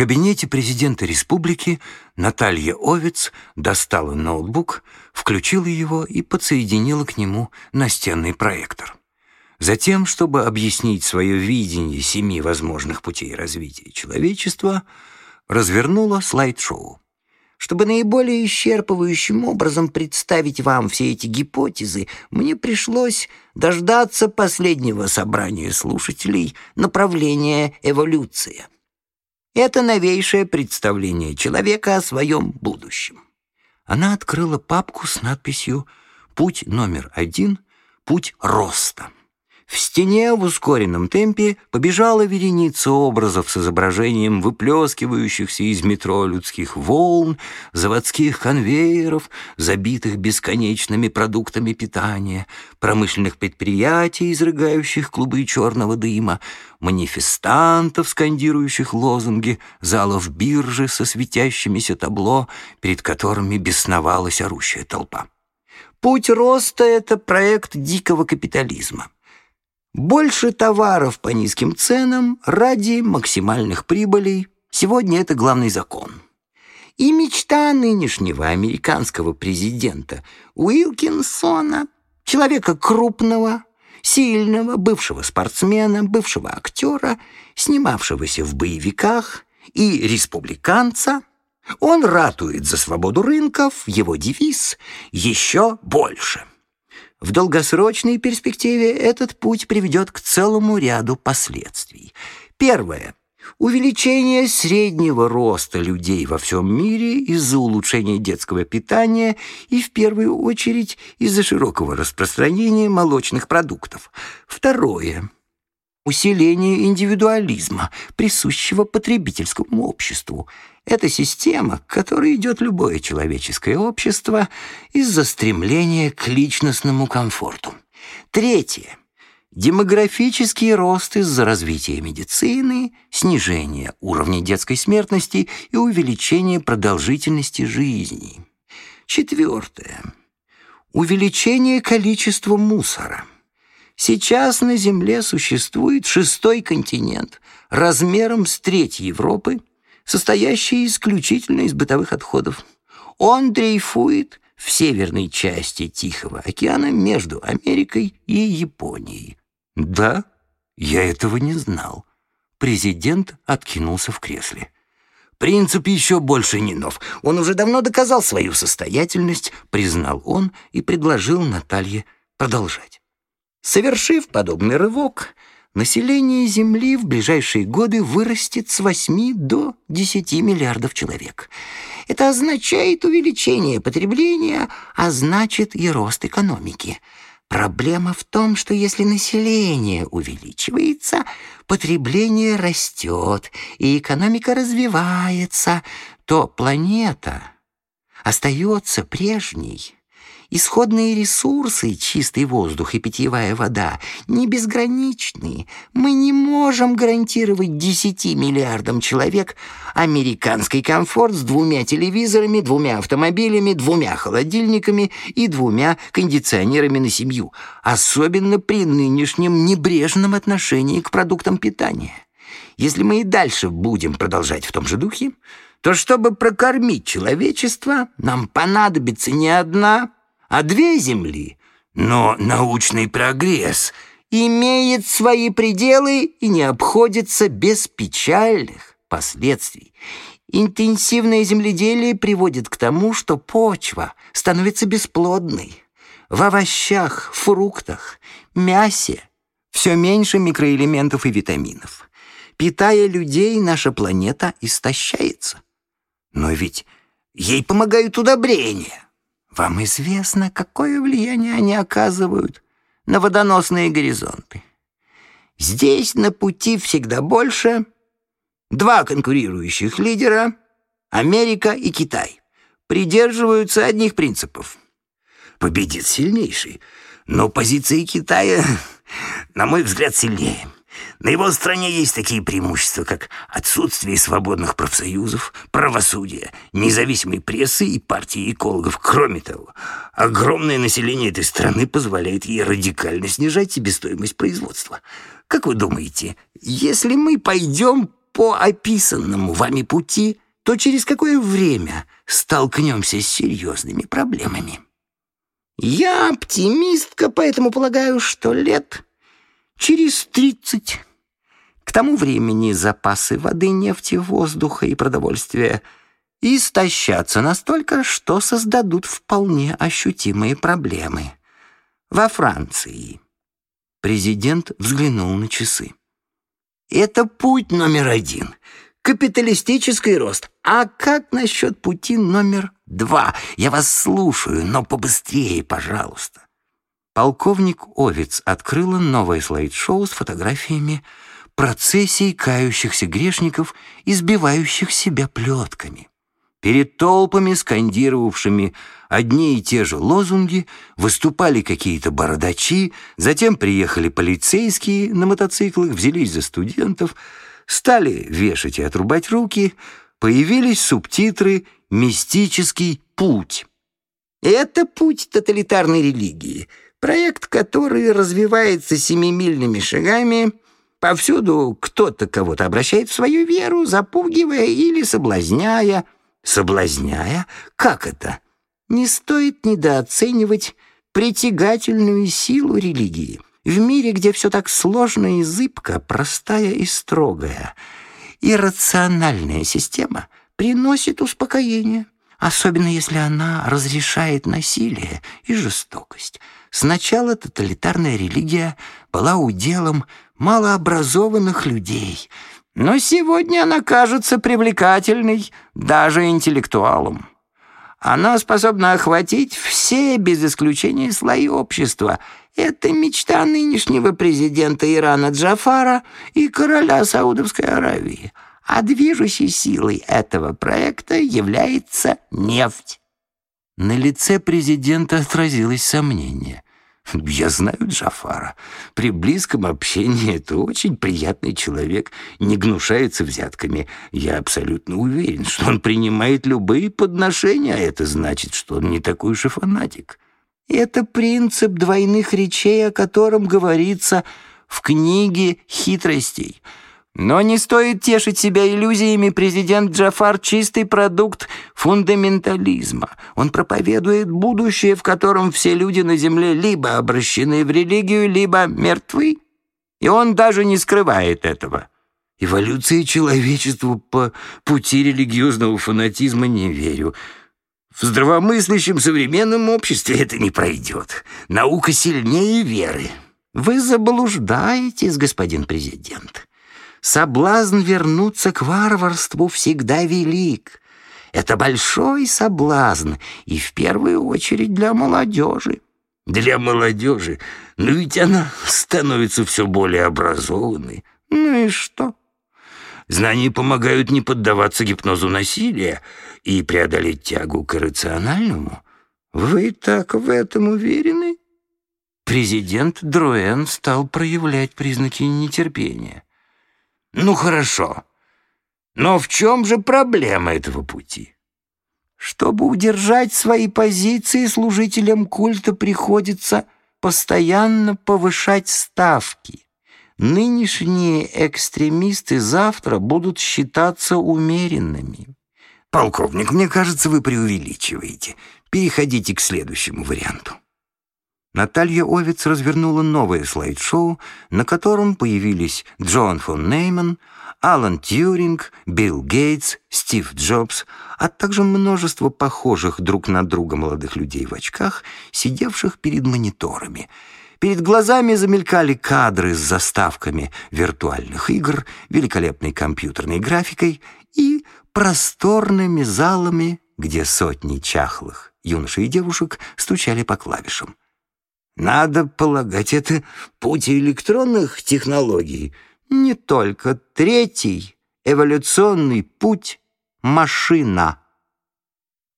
кабинете президента республики Наталья Овец достала ноутбук, включила его и подсоединила к нему настенный проектор. Затем, чтобы объяснить свое видение семи возможных путей развития человечества, развернула слайд-шоу. Чтобы наиболее исчерпывающим образом представить вам все эти гипотезы, мне пришлось дождаться последнего собрания слушателей направления «Эволюция». Это новейшее представление человека о своем будущем. Она открыла папку с надписью «Путь номер один. Путь роста». В стене в ускоренном темпе побежала вереница образов с изображением выплескивающихся из метро людских волн, заводских конвейеров, забитых бесконечными продуктами питания, промышленных предприятий, изрыгающих клубы черного дыма, манифестантов, скандирующих лозунги, залов биржи со светящимися табло, перед которыми бесновалась орущая толпа. Путь роста — это проект дикого капитализма. Больше товаров по низким ценам ради максимальных прибылей. Сегодня это главный закон. И мечта нынешнего американского президента Уилкинсона, человека крупного, сильного, бывшего спортсмена, бывшего актера, снимавшегося в боевиках и республиканца, он ратует за свободу рынков, его девиз «Еще больше». В долгосрочной перспективе этот путь приведет к целому ряду последствий. Первое. Увеличение среднего роста людей во всем мире из-за улучшения детского питания и, в первую очередь, из-за широкого распространения молочных продуктов. Второе усиление индивидуализма, присущего потребительскому обществу. Это система, к которой идет любое человеческое общество из-за стремления к личностному комфорту. Третье. Демографический рост из-за развития медицины, снижения уровня детской смертности и увеличения продолжительности жизни. Четвертое. Увеличение количества мусора. Сейчас на Земле существует шестой континент, размером с треть Европы, состоящий исключительно из бытовых отходов. Он дрейфует в северной части Тихого океана между Америкой и Японией. Да, я этого не знал. Президент откинулся в кресле. Принцип еще больше не нов. Он уже давно доказал свою состоятельность, признал он и предложил Наталье продолжать. Совершив подобный рывок, население Земли в ближайшие годы вырастет с 8 до 10 миллиардов человек. Это означает увеличение потребления, а значит и рост экономики. Проблема в том, что если население увеличивается, потребление растет и экономика развивается, то планета остается прежней. Исходные ресурсы, чистый воздух и питьевая вода, не безграничны. Мы не можем гарантировать 10 миллиардам человек американский комфорт с двумя телевизорами, двумя автомобилями, двумя холодильниками и двумя кондиционерами на семью, особенно при нынешнем небрежном отношении к продуктам питания. Если мы и дальше будем продолжать в том же духе, то чтобы прокормить человечество, нам понадобится не одна, а две Земли. Но научный прогресс имеет свои пределы и не обходится без печальных последствий. Интенсивное земледелие приводит к тому, что почва становится бесплодной. В овощах, фруктах, мясе все меньше микроэлементов и витаминов. Питая людей, наша планета истощается. Но ведь ей помогают удобрения. Вам известно, какое влияние они оказывают на водоносные горизонты. Здесь на пути всегда больше два конкурирующих лидера — Америка и Китай — придерживаются одних принципов. Победит сильнейший, но позиции Китая, на мой взгляд, сильнее. На его стороне есть такие преимущества, как отсутствие свободных профсоюзов, правосудия, независимой прессы и партии экологов. Кроме того, огромное население этой страны позволяет ей радикально снижать себестоимость производства. Как вы думаете, если мы пойдем по описанному вами пути, то через какое время столкнемся с серьезными проблемами. Я оптимистка, поэтому полагаю, что лет через тридцать. К тому времени запасы воды, нефти, воздуха и продовольствия истощатся настолько, что создадут вполне ощутимые проблемы. Во Франции. Президент взглянул на часы. Это путь номер один. Капиталистический рост. А как насчет пути номер два? Я вас слушаю, но побыстрее, пожалуйста. Полковник Овец открыла новое слайд-шоу с фотографиями процессий кающихся грешников, избивающих себя плетками. Перед толпами, скандировавшими одни и те же лозунги, выступали какие-то бородачи, затем приехали полицейские на мотоциклах, взялись за студентов, стали вешать и отрубать руки, появились субтитры «Мистический путь». Это путь тоталитарной религии, проект, который развивается семимильными шагами. Повсюду кто-то кого-то обращает в свою веру, запугивая или соблазняя. Соблазняя? Как это? Не стоит недооценивать притягательную силу религии. В мире, где все так сложно и зыбко, простая и строгая, иррациональная система приносит успокоение, особенно если она разрешает насилие и жестокость. Сначала тоталитарная религия была уделом малообразованных людей, но сегодня она кажется привлекательной даже интеллектуалам. Она способна охватить все, без исключения, слои общества. Это мечта нынешнего президента Ирана Джафара и короля Саудовской Аравии. А движущей силой этого проекта является нефть. На лице президента отразилось сомнение. Я знаю Джафара. При близком общении это очень приятный человек, не гнушается взятками. Я абсолютно уверен, что он принимает любые подношения, а это значит, что он не такой уж и фанатик. Это принцип двойных речей, о котором говорится в книге «Хитростей». Но не стоит тешить себя иллюзиями, президент Джафар — чистый продукт фундаментализма. Он проповедует будущее, в котором все люди на земле либо обращены в религию, либо мертвы. И он даже не скрывает этого. Эволюции человечества по пути религиозного фанатизма не верю. В здравомыслящем современном обществе это не пройдет. Наука сильнее веры. Вы заблуждаетесь, господин президент. Соблазн вернуться к варварству всегда велик. Это большой соблазн, и в первую очередь для молодежи. Для молодежи? Но ведь она становится все более образованной. Ну и что? Знания помогают не поддаваться гипнозу насилия и преодолеть тягу к иррациональному. Вы так в этом уверены? Президент Друэн стал проявлять признаки нетерпения. Ну хорошо. Но в чем же проблема этого пути? Чтобы удержать свои позиции, служителям культа приходится постоянно повышать ставки. Нынешние экстремисты завтра будут считаться умеренными. Полковник, мне кажется, вы преувеличиваете. Переходите к следующему варианту. Наталья Овец развернула новое слайд-шоу, на котором появились Джон фон Нейман, Алан Тьюринг, Билл Гейтс, Стив Джобс, а также множество похожих друг на друга молодых людей в очках, сидевших перед мониторами. Перед глазами замелькали кадры с заставками виртуальных игр, великолепной компьютерной графикой и просторными залами, где сотни чахлых юношей и девушек стучали по клавишам. Надо полагать, это путь электронных технологий. Не только третий эволюционный путь — машина.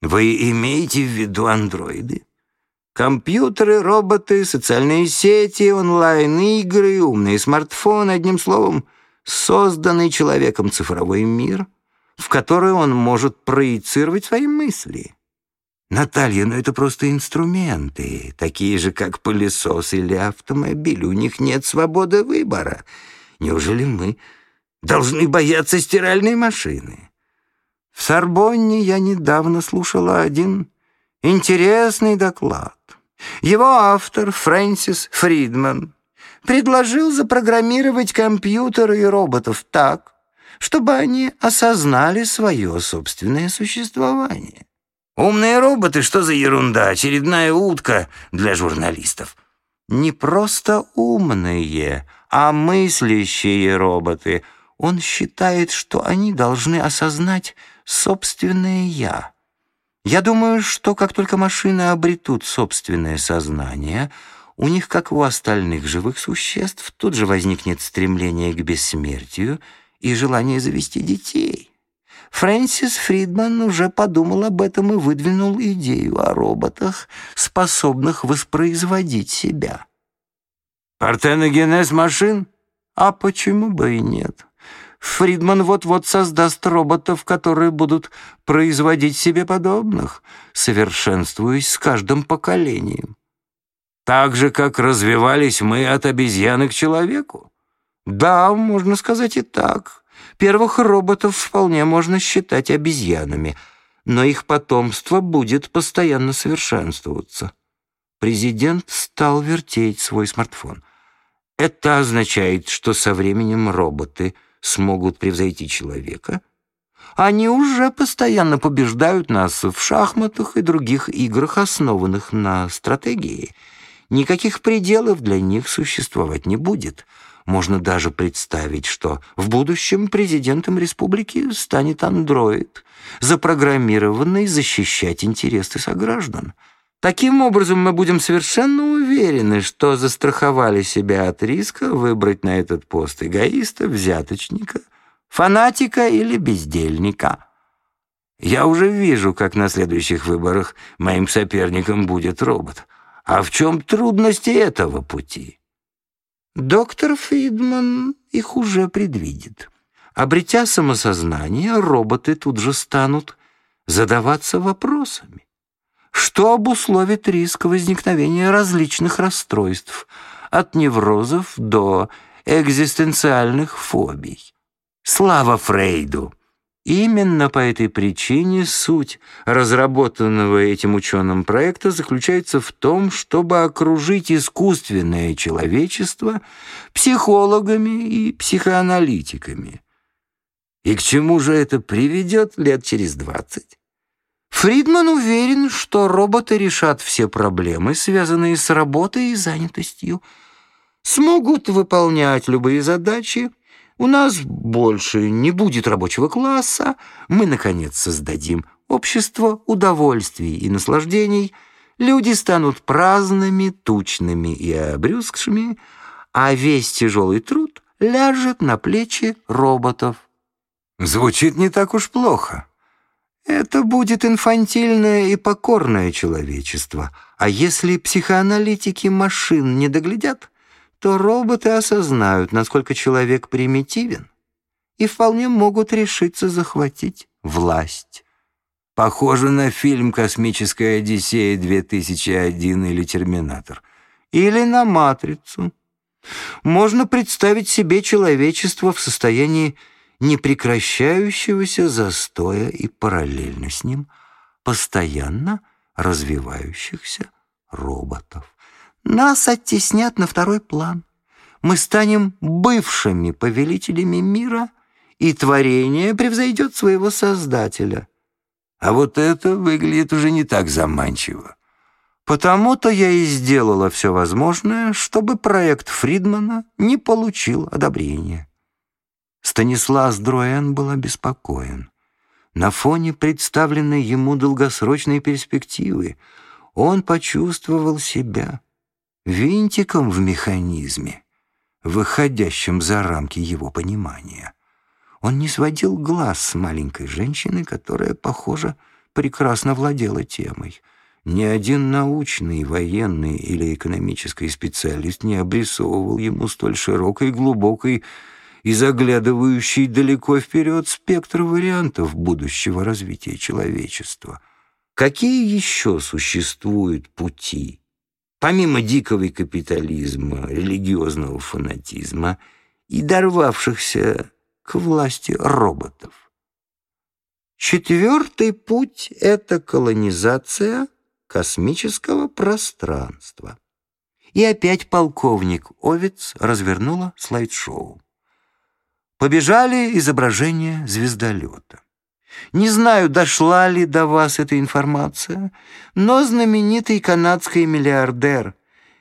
Вы имеете в виду андроиды? Компьютеры, роботы, социальные сети, онлайн-игры, умные смартфоны, одним словом, созданный человеком цифровой мир, в который он может проецировать свои мысли. «Наталья, ну это просто инструменты, такие же, как пылесос или автомобиль. У них нет свободы выбора. Неужели мы должны бояться стиральной машины. В Сорбонне я недавно слушала один интересный доклад. Его автор, Фрэнсис Фридман, предложил запрограммировать компьютеры и роботов так, чтобы они осознали свое собственное существование. Умные роботы, что за ерунда, очередная утка для журналистов. Не просто умные, а мыслящие роботы. Он считает, что они должны осознать собственное «я». Я думаю, что как только машины обретут собственное сознание, у них, как у остальных живых существ, тут же возникнет стремление к бессмертию и желание завести детей. Фрэнсис Фридман уже подумал об этом и выдвинул идею о роботах, способных воспроизводить себя. Партеногенез машин? А почему бы и нет? Фридман вот-вот создаст роботов, которые будут производить себе подобных, совершенствуясь с каждым поколением. Так же, как развивались мы от обезьяны к человеку? Да, можно сказать и так. Первых роботов вполне можно считать обезьянами, но их потомство будет постоянно совершенствоваться. Президент стал вертеть свой смартфон. Это означает, что со временем роботы — смогут превзойти человека, они уже постоянно побеждают нас в шахматах и других играх, основанных на стратегии. Никаких пределов для них существовать не будет. Можно даже представить, что в будущем президентом республики станет андроид, запрограммированный защищать интересы сограждан. Таким образом, мы будем совершенно уверены, что застраховали себя от риска выбрать на этот пост эгоиста, взяточника, фанатика или бездельника. Я уже вижу, как на следующих выборах моим соперником будет робот. А в чем трудности этого пути? Доктор Фридман их уже предвидит. Обретя самосознание, роботы тут же станут задаваться вопросами что обусловит риск возникновения различных расстройств, от неврозов до экзистенциальных фобий. Слава Фрейду! Именно по этой причине суть разработанного этим ученым проекта заключается в том, чтобы окружить искусственное человечество психологами и психоаналитиками. И к чему же это приведет лет через двадцать? Фридман уверен, что роботы решат все проблемы, связанные с работой и занятостью, смогут выполнять любые задачи, у нас больше не будет рабочего класса, мы, наконец, создадим общество удовольствий и наслаждений, люди станут праздными, тучными и обрюзгшими, а весь тяжелый труд ляжет на плечи роботов. Звучит не так уж плохо. Это будет инфантильное и покорное человечество. А если психоаналитики машин не доглядят, то роботы осознают, насколько человек примитивен, и вполне могут решиться захватить власть. Похоже на фильм «Космическая Одиссея 2001» или «Терминатор». Или на «Матрицу». Можно представить себе человечество в состоянии непрекращающегося застоя и параллельно с ним постоянно развивающихся роботов. Нас оттеснят на второй план. Мы станем бывшими повелителями мира, и творение превзойдет своего создателя. А вот это выглядит уже не так заманчиво. Потому-то я и сделала все возможное, чтобы проект Фридмана не получил одобрения. Станислав Дроен был обеспокоен. На фоне представленной ему долгосрочной перспективы он почувствовал себя винтиком в механизме, выходящим за рамки его понимания. Он не сводил глаз с маленькой женщины, которая, похоже, прекрасно владела темой. Ни один научный, военный или экономический специалист не обрисовывал ему столь широкой глубокой и заглядывающий далеко вперед спектр вариантов будущего развития человечества. Какие еще существуют пути? Помимо дикого капитализма, религиозного фанатизма и дорвавшихся к власти роботов. Четвертый путь — это колонизация космического пространства. И опять полковник Овец развернула слайд-шоу. Побежали изображения звездолета. Не знаю, дошла ли до вас эта информация, но знаменитый канадский миллиардер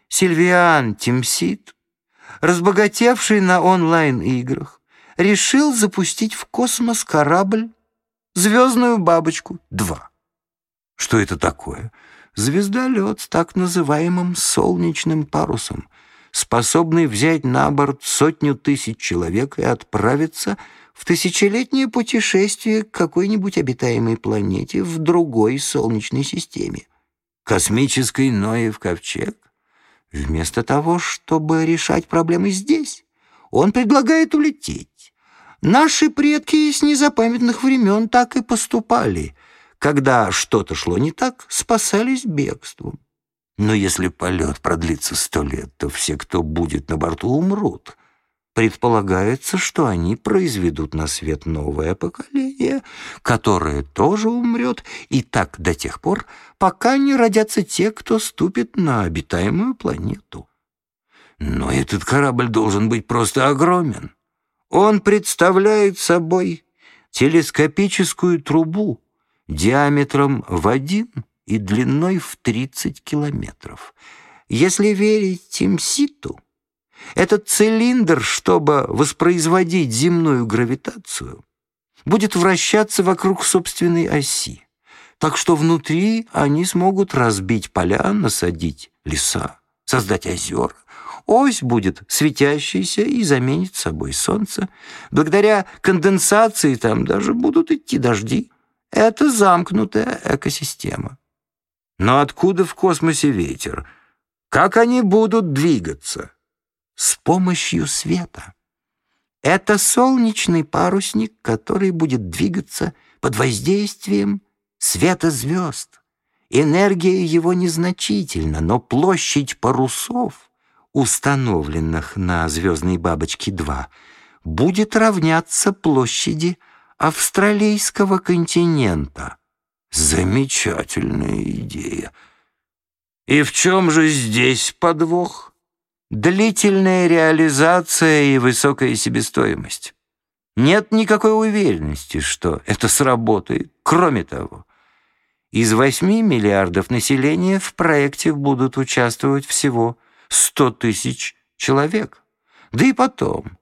Сильвиан Тимсит, разбогатевший на онлайн-играх, решил запустить в космос корабль «Звездную бабочку-2». Что это такое? Звездолет с так называемым солнечным парусом, способный взять на борт сотню тысяч человек и отправиться в тысячелетнее путешествие к какой-нибудь обитаемой планете в другой солнечной системе. Космический Ноев ковчег? Вместо того, чтобы решать проблемы здесь, он предлагает улететь. Наши предки с незапамятных времен так и поступали. Когда что-то шло не так, спасались бегством. Но если полет продлится сто лет, то все, кто будет на борту, умрут. Предполагается, что они произведут на свет новое поколение, которое тоже умрет, и так до тех пор, пока не родятся те, кто ступит на обитаемую планету. Но этот корабль должен быть просто огромен. Он представляет собой телескопическую трубу диаметром в один и длиной в 30 километров. Если верить Тимситу, этот цилиндр, чтобы воспроизводить земную гравитацию, будет вращаться вокруг собственной оси, так что внутри они смогут разбить поля, насадить леса, создать озера. Ось будет светящейся и заменит собой солнце. Благодаря конденсации там даже будут идти дожди. Это замкнутая экосистема. Но откуда в космосе ветер? Как они будут двигаться? С помощью света. Это солнечный парусник, который будет двигаться под воздействием света звезд. Энергия его незначительна, но площадь парусов, установленных на «Звездной бабочке-2», будет равняться площади австралийского континента. Замечательная идея. И в чем же здесь подвох? Длительная реализация и высокая себестоимость. Нет никакой уверенности, что это сработает. Кроме того, из 8 миллиардов населения в проекте будут участвовать всего 100 тысяч человек. Да и потом,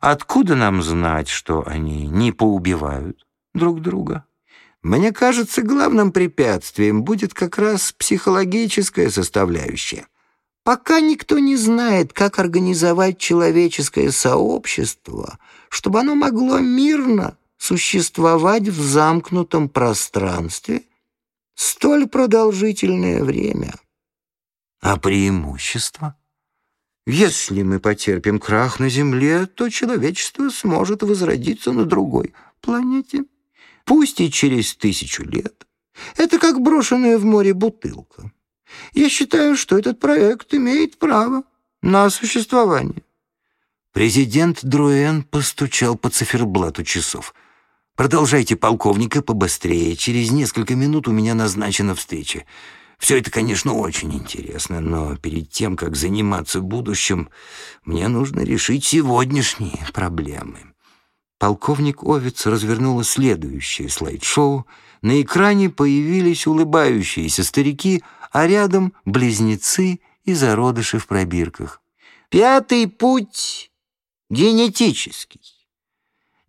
откуда нам знать, что они не поубивают друг друга? Мне кажется, главным препятствием будет как раз психологическая составляющая. Пока никто не знает, как организовать человеческое сообщество, чтобы оно могло мирно существовать в замкнутом пространстве столь продолжительное время. А преимущество? Если мы потерпим крах на Земле, то человечество сможет возродиться на другой планете, пусть и через тысячу лет. Это как брошенная в море бутылка. Я считаю, что этот проект имеет право на существование». Президент Друэн постучал по циферблату часов. «Продолжайте, полковника, побыстрее. Через несколько минут у меня назначена встреча. Все это, конечно, очень интересно, но перед тем, как заниматься будущим, мне нужно решить сегодняшние проблемы». Полковник Овец развернула следующее слайд-шоу. На экране появились улыбающиеся старики — а рядом близнецы и зародыши в пробирках. Пятый путь генетический.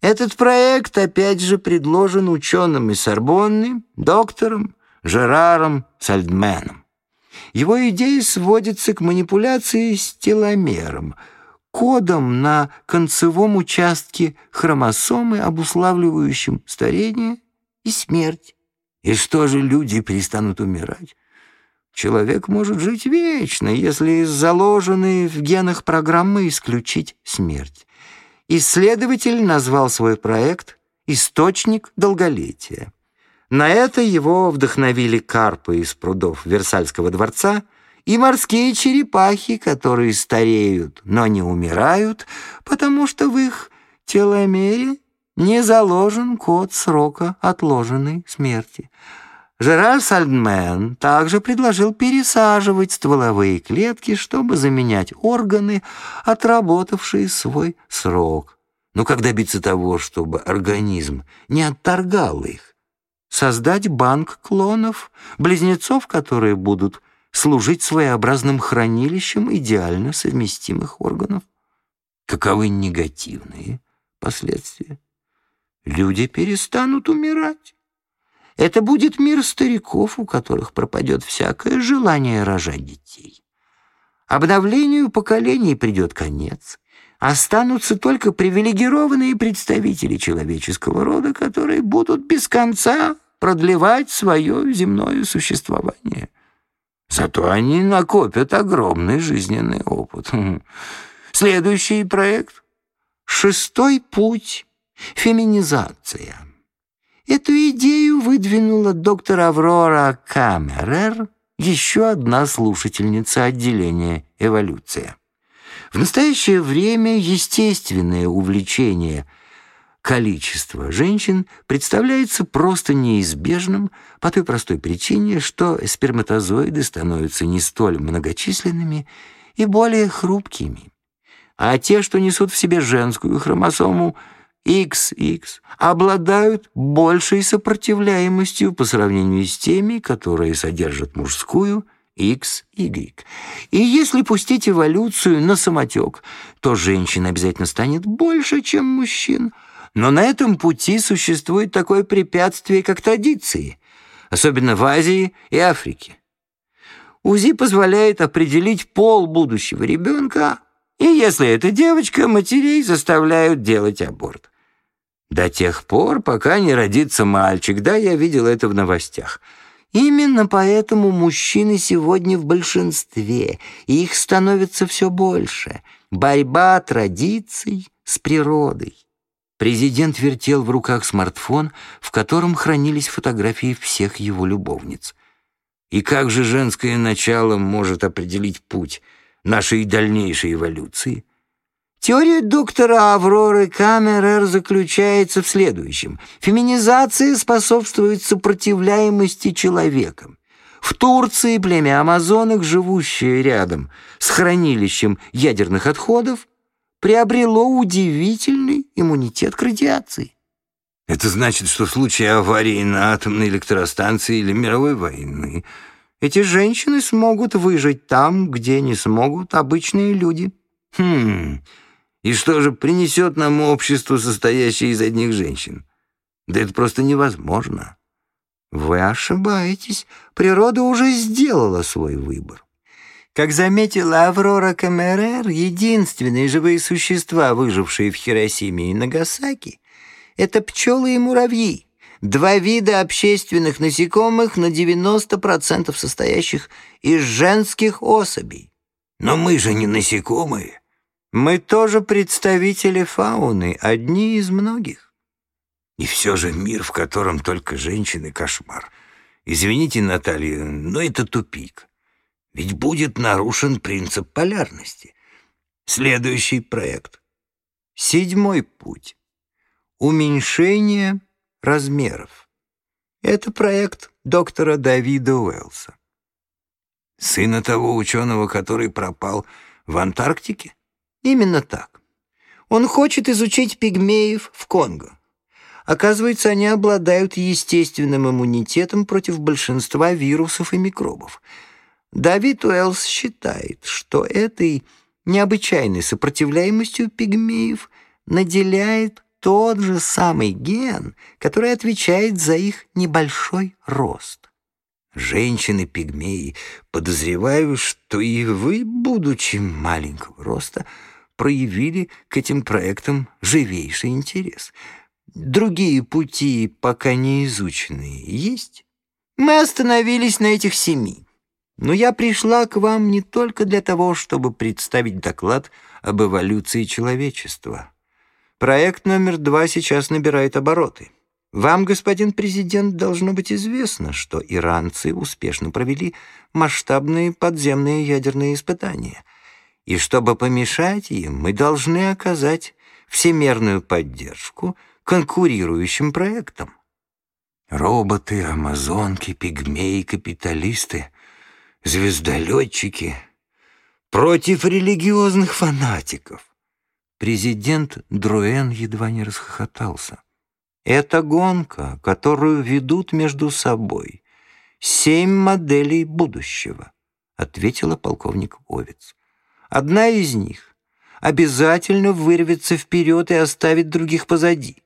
Этот проект опять же предложен ученым из Сорбонны, доктором Жераром Сальдменом. Его идея сводится к манипуляции с теломером, кодом на концевом участке хромосомы, обуславливающим старение и смерть. И что же люди перестанут умирать? Человек может жить вечно, если из заложенной в генах программы исключить смерть. Исследователь назвал свой проект «Источник долголетия». На это его вдохновили карпы из прудов Версальского дворца и морские черепахи, которые стареют, но не умирают, потому что в их теломере не заложен код срока отложенной смерти. Жерар Сальдмен также предложил пересаживать стволовые клетки, чтобы заменять органы, отработавшие свой срок. Но как добиться того, чтобы организм не отторгал их? Создать банк клонов, близнецов, которые будут служить своеобразным хранилищем идеально совместимых органов. Каковы негативные последствия? Люди перестанут умирать. Это будет мир стариков, у которых пропадет всякое желание рожать детей. Обновлению поколений придет конец. Останутся только привилегированные представители человеческого рода, которые будут без конца продлевать свое земное существование. Зато они накопят огромный жизненный опыт. Следующий проект — «Шестой путь. Феминизация». Эту идею выдвинула доктор Аврора Камерер, еще одна слушательница отделения «Эволюция». В настоящее время естественное увлечение количества женщин представляется просто неизбежным по той простой причине, что сперматозоиды становятся не столь многочисленными и более хрупкими, а те, что несут в себе женскую хромосому – XX обладают большей сопротивляемостью по сравнению с теми, которые содержат мужскую XY. И если пустить эволюцию на самотек, то женщин обязательно станет больше, чем мужчин. Но на этом пути существует такое препятствие, как традиции, особенно в Азии и Африке. УЗИ позволяет определить пол будущего ребенка, и если это девочка, матерей заставляют делать аборт. До тех пор, пока не родится мальчик. Да, я видел это в новостях. Именно поэтому мужчины сегодня в большинстве, и их становится все больше. Борьба традиций с природой. Президент вертел в руках смартфон, в котором хранились фотографии всех его любовниц. И как же женское начало может определить путь нашей дальнейшей эволюции? Теория доктора Авроры Камерер заключается в следующем. Феминизация способствует сопротивляемости человека. В Турции племя амазонок, живущее рядом с хранилищем ядерных отходов, приобрело удивительный иммунитет к радиации. Это значит, что в случае аварии на атомной электростанции или мировой войны эти женщины смогут выжить там, где не смогут обычные люди. Хм... И что же принесет нам общество, состоящее из одних женщин? Да это просто невозможно. Вы ошибаетесь. Природа уже сделала свой выбор. Как заметила Аврора Камерер, единственные живые существа, выжившие в Хиросиме и Нагасаки, это пчелы и муравьи, два вида общественных насекомых на 90% состоящих из женских особей. Но мы же не насекомые. Мы тоже представители фауны, одни из многих. И все же мир, в котором только женщины, кошмар. Извините, Наталья, но это тупик. Ведь будет нарушен принцип полярности. Следующий проект. Седьмой путь. Уменьшение размеров. Это проект доктора Давида Уэллса. Сына того ученого, который пропал в Антарктике? Именно так. Он хочет изучить пигмеев в Конго. Оказывается, они обладают естественным иммунитетом против большинства вирусов и микробов. Давид Уэллс считает, что этой необычайной сопротивляемостью пигмеев наделяет тот же самый ген, который отвечает за их небольшой рост. Женщины-пигмеи, подозреваю, что и вы, будучи маленького роста, проявили к этим проектам живейший интерес. Другие пути, пока не изученные, есть? Мы остановились на этих семи. Но я пришла к вам не только для того, чтобы представить доклад об эволюции человечества. Проект номер два сейчас набирает обороты. Вам, господин президент, должно быть известно, что иранцы успешно провели масштабные подземные ядерные испытания — и чтобы помешать им, мы должны оказать всемерную поддержку конкурирующим проектам. Роботы, амазонки, пигмеи, капиталисты, звездолетчики против религиозных фанатиков. Президент Друэн едва не расхохотался. Это гонка, которую ведут между собой семь моделей будущего, ответила полковник Овец. Одна из них обязательно вырвется вперед и оставит других позади.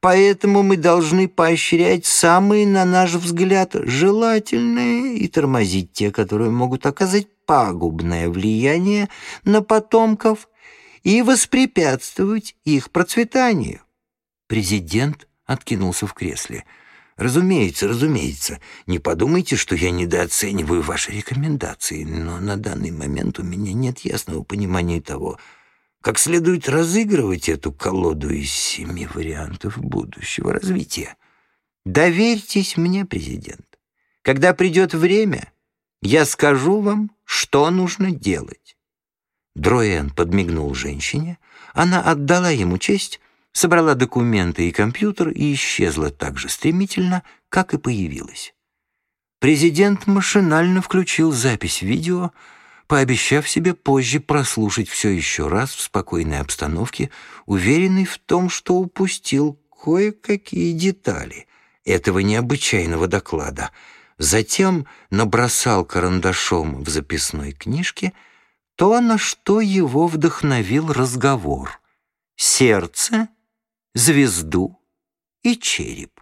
Поэтому мы должны поощрять самые, на наш взгляд, желательные и тормозить те, которые могут оказать пагубное влияние на потомков и воспрепятствовать их процветанию. Президент откинулся в кресле. «Разумеется, разумеется. Не подумайте, что я недооцениваю ваши рекомендации, но на данный момент у меня нет ясного понимания того, как следует разыгрывать эту колоду из семи вариантов будущего развития. Доверьтесь мне, президент. Когда придет время, я скажу вам, что нужно делать». Дроен подмигнул женщине, она отдала ему честь, собрала документы и компьютер и исчезла так же стремительно, как и появилась. Президент машинально включил запись видео, пообещав себе позже прослушать все еще раз в спокойной обстановке, уверенный в том, что упустил кое-какие детали этого необычайного доклада. Затем набросал карандашом в записной книжке то, на что его вдохновил разговор. Сердце — звезду и череп.